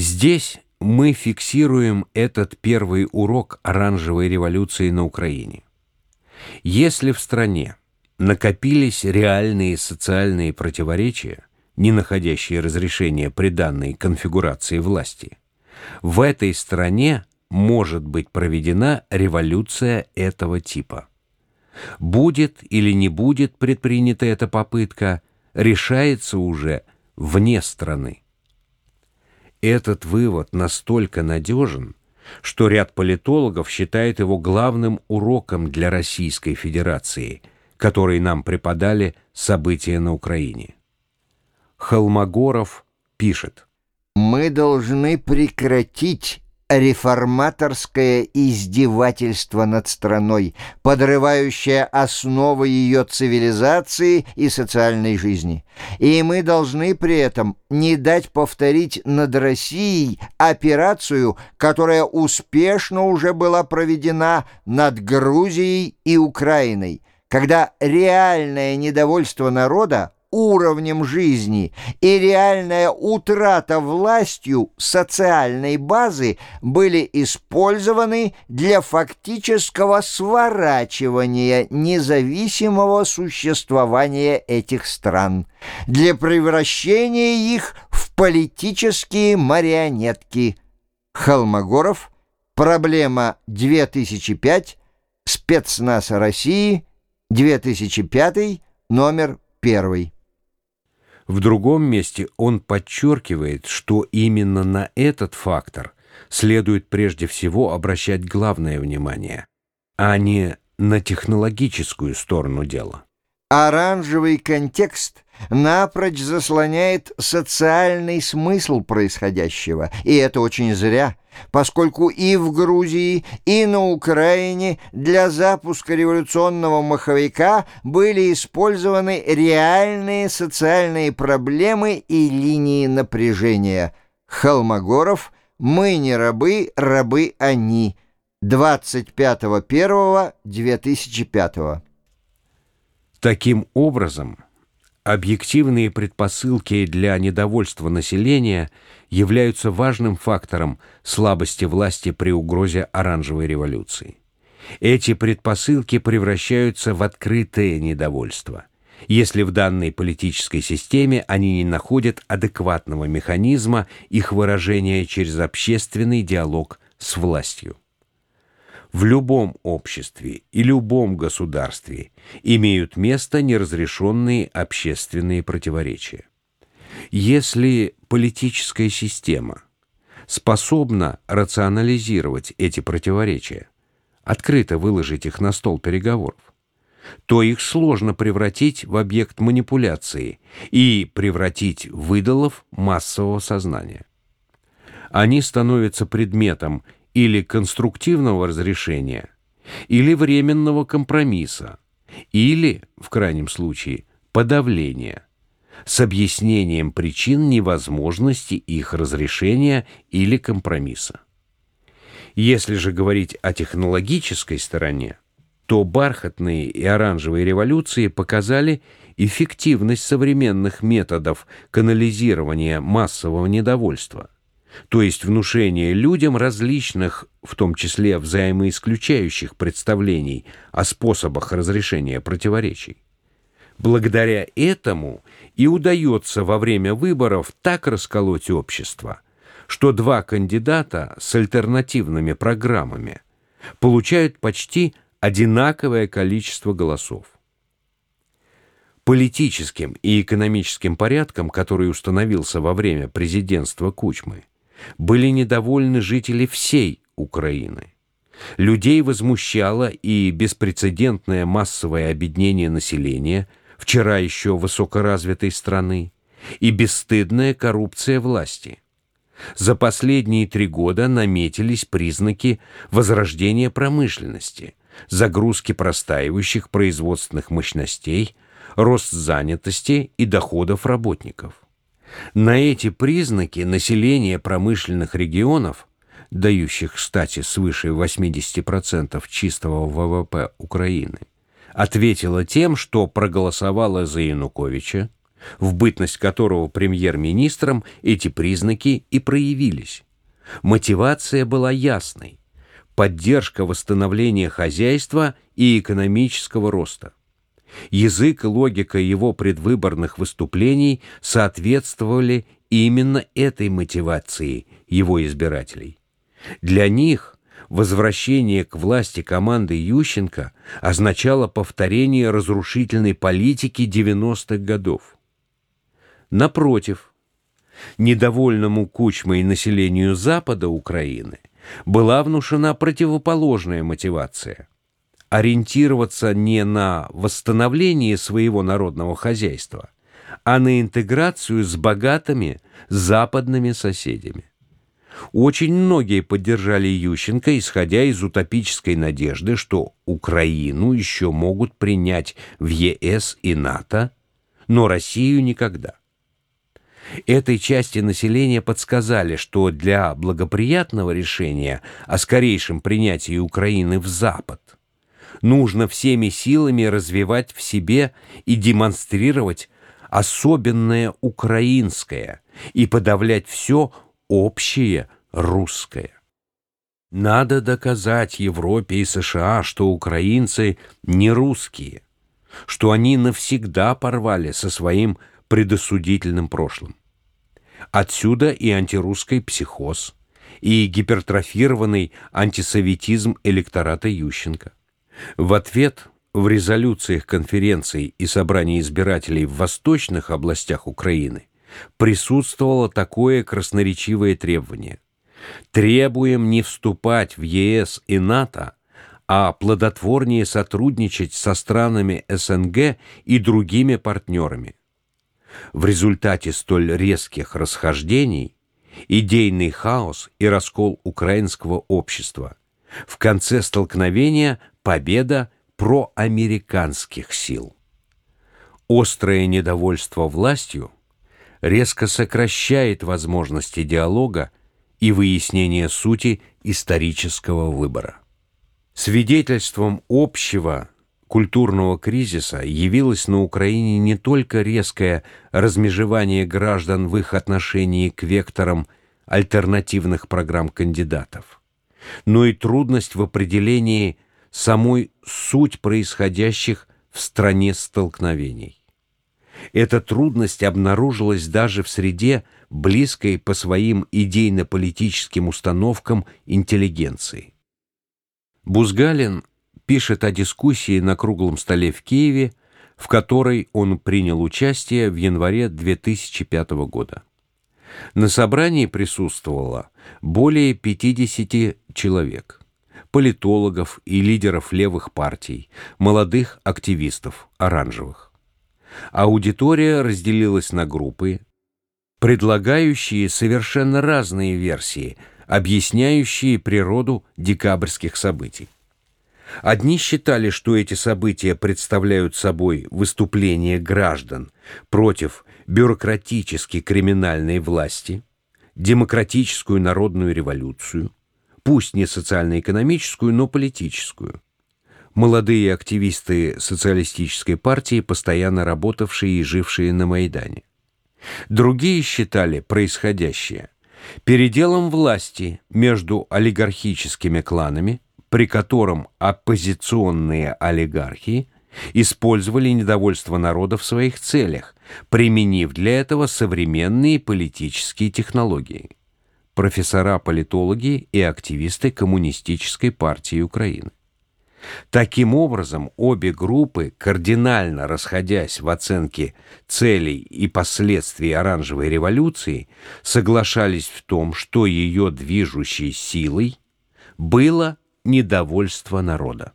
Здесь мы фиксируем этот первый урок оранжевой революции на Украине. Если в стране накопились реальные социальные противоречия, не находящие разрешения при данной конфигурации власти, в этой стране может быть проведена революция этого типа. Будет или не будет предпринята эта попытка, решается уже вне страны. Этот вывод настолько надежен, что ряд политологов считает его главным уроком для Российской Федерации, который нам преподали события на Украине. Холмогоров пишет. «Мы должны прекратить реформаторское издевательство над страной, подрывающее основы ее цивилизации и социальной жизни. И мы должны при этом не дать повторить над Россией операцию, которая успешно уже была проведена над Грузией и Украиной, когда реальное недовольство народа уровнем жизни и реальная утрата властью социальной базы были использованы для фактического сворачивания независимого существования этих стран, для превращения их в политические марионетки. Холмогоров, проблема 2005, спецназ России, 2005, номер 1. В другом месте он подчеркивает, что именно на этот фактор следует прежде всего обращать главное внимание, а не на технологическую сторону дела. Оранжевый контекст напрочь заслоняет социальный смысл происходящего, и это очень зря, поскольку и в Грузии, и на Украине для запуска революционного маховика были использованы реальные социальные проблемы и линии напряжения. Холмогоров «Мы не рабы, рабы они» 25.01.2005 Таким образом, объективные предпосылки для недовольства населения являются важным фактором слабости власти при угрозе оранжевой революции. Эти предпосылки превращаются в открытое недовольство, если в данной политической системе они не находят адекватного механизма их выражения через общественный диалог с властью в любом обществе и любом государстве имеют место неразрешенные общественные противоречия. Если политическая система способна рационализировать эти противоречия, открыто выложить их на стол переговоров, то их сложно превратить в объект манипуляции и превратить в выдалов массового сознания. Они становятся предметом или конструктивного разрешения, или временного компромисса, или, в крайнем случае, подавления, с объяснением причин невозможности их разрешения или компромисса. Если же говорить о технологической стороне, то бархатные и оранжевые революции показали эффективность современных методов канализирования массового недовольства – то есть внушение людям различных, в том числе взаимоисключающих представлений о способах разрешения противоречий. Благодаря этому и удается во время выборов так расколоть общество, что два кандидата с альтернативными программами получают почти одинаковое количество голосов. Политическим и экономическим порядком, который установился во время президентства Кучмы, были недовольны жители всей Украины. Людей возмущало и беспрецедентное массовое объединение населения, вчера еще высокоразвитой страны, и бесстыдная коррупция власти. За последние три года наметились признаки возрождения промышленности, загрузки простаивающих производственных мощностей, рост занятости и доходов работников. На эти признаки население промышленных регионов, дающих, кстати, свыше 80% чистого ВВП Украины, ответило тем, что проголосовало за Януковича, в бытность которого премьер-министром эти признаки и проявились. Мотивация была ясной – поддержка восстановления хозяйства и экономического роста. Язык и логика его предвыборных выступлений соответствовали именно этой мотивации его избирателей. Для них возвращение к власти команды Ющенко означало повторение разрушительной политики 90-х годов. Напротив, недовольному Кучмой населению Запада Украины была внушена противоположная мотивация – ориентироваться не на восстановление своего народного хозяйства, а на интеграцию с богатыми западными соседями. Очень многие поддержали Ющенко, исходя из утопической надежды, что Украину еще могут принять в ЕС и НАТО, но Россию никогда. Этой части населения подсказали, что для благоприятного решения о скорейшем принятии Украины в Запад нужно всеми силами развивать в себе и демонстрировать особенное украинское и подавлять все общее русское. Надо доказать Европе и США, что украинцы не русские, что они навсегда порвали со своим предосудительным прошлым. Отсюда и антирусский психоз, и гипертрофированный антисоветизм электората Ющенко. В ответ в резолюциях конференций и собраний избирателей в восточных областях Украины присутствовало такое красноречивое требование. Требуем не вступать в ЕС и НАТО, а плодотворнее сотрудничать со странами СНГ и другими партнерами. В результате столь резких расхождений идейный хаос и раскол украинского общества. В конце столкновения победа проамериканских сил. Острое недовольство властью резко сокращает возможности диалога и выяснения сути исторического выбора. Свидетельством общего культурного кризиса явилось на Украине не только резкое размежевание граждан в их отношении к векторам альтернативных программ кандидатов, но и трудность в определении самой суть происходящих в стране столкновений. Эта трудность обнаружилась даже в среде, близкой по своим идейно-политическим установкам интеллигенции. Бузгалин пишет о дискуссии на круглом столе в Киеве, в которой он принял участие в январе 2005 года. На собрании присутствовало более 50 человек, политологов и лидеров левых партий, молодых активистов, оранжевых. Аудитория разделилась на группы, предлагающие совершенно разные версии, объясняющие природу декабрьских событий. Одни считали, что эти события представляют собой выступление граждан против бюрократически криминальной власти, демократическую народную революцию, пусть не социально-экономическую, но политическую. Молодые активисты социалистической партии, постоянно работавшие и жившие на Майдане. Другие считали происходящее переделом власти между олигархическими кланами, при котором оппозиционные олигархи использовали недовольство народа в своих целях, применив для этого современные политические технологии. Профессора-политологи и активисты Коммунистической партии Украины. Таким образом, обе группы, кардинально расходясь в оценке целей и последствий оранжевой революции, соглашались в том, что ее движущей силой было недовольство народа.